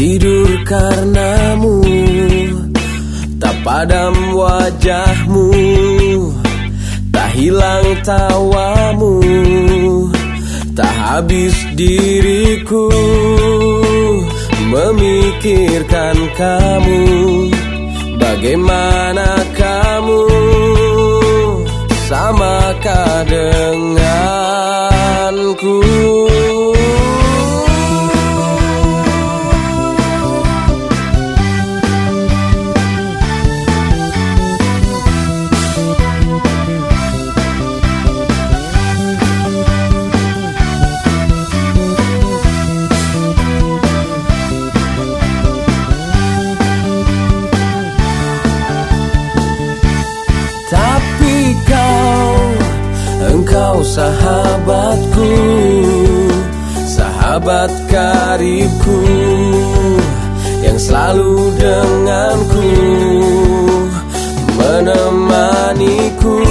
tidur karenamu Tak padam wajahmu Tak hilang tawamu Tak habis diriku Memikirkan kamu. Bagaimana kamu? Samakah denganku Engkau sahabatku Sahabat karibku Yang selalu denganku Menemaniku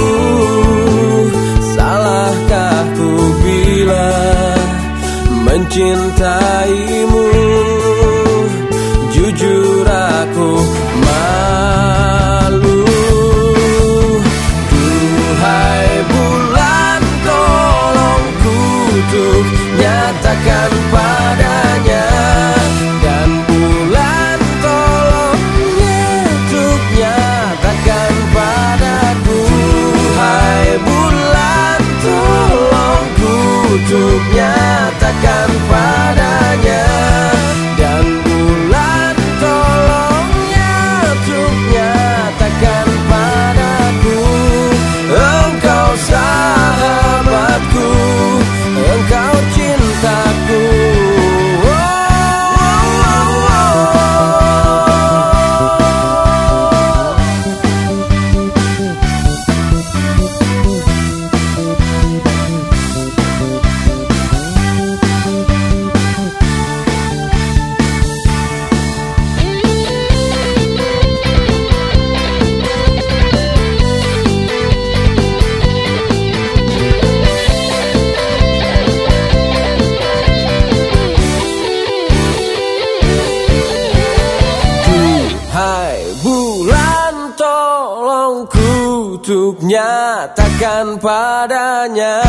untuk nyatakan padanya.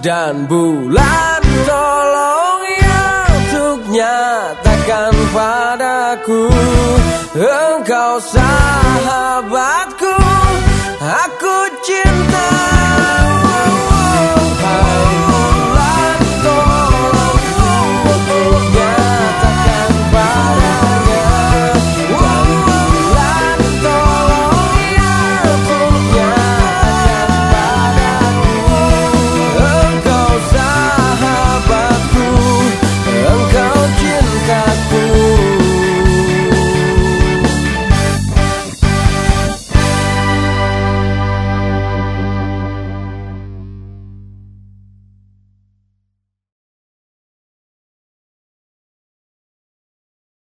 Dan bulan tolong ya untuk nyatakan padaku. Engkau sahabatku Aku cinta